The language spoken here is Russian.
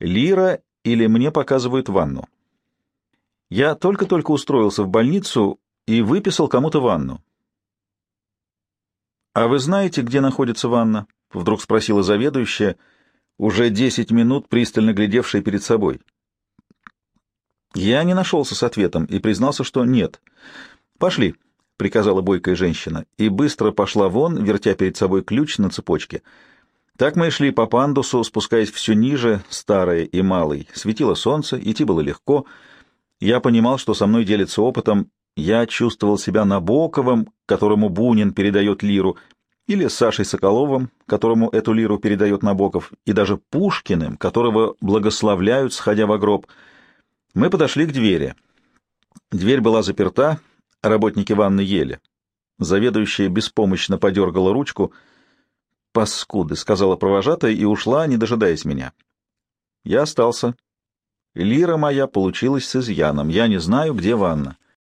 Лира или мне показывают ванну. Я только-только устроился в больницу и выписал кому-то ванну. «А вы знаете, где находится ванна?» — вдруг спросила заведующая, уже десять минут пристально глядевшая перед собой. Я не нашелся с ответом и признался, что нет. «Пошли», — приказала бойкая женщина, и быстро пошла вон, вертя перед собой ключ на цепочке. Так мы шли по пандусу, спускаясь все ниже, старое и малый. Светило солнце, идти было легко. Я понимал, что со мной делится опытом. Я чувствовал себя Набоковым, которому Бунин передает лиру, или Сашей Соколовым, которому эту лиру передает Набоков, и даже Пушкиным, которого благословляют, сходя в гроб — мы подошли к двери. Дверь была заперта, работники ванны ели. Заведующая беспомощно подергала ручку. «Паскуды», — сказала провожатая и ушла, не дожидаясь меня. Я остался. Лира моя получилась с изъяном. Я не знаю, где ванна.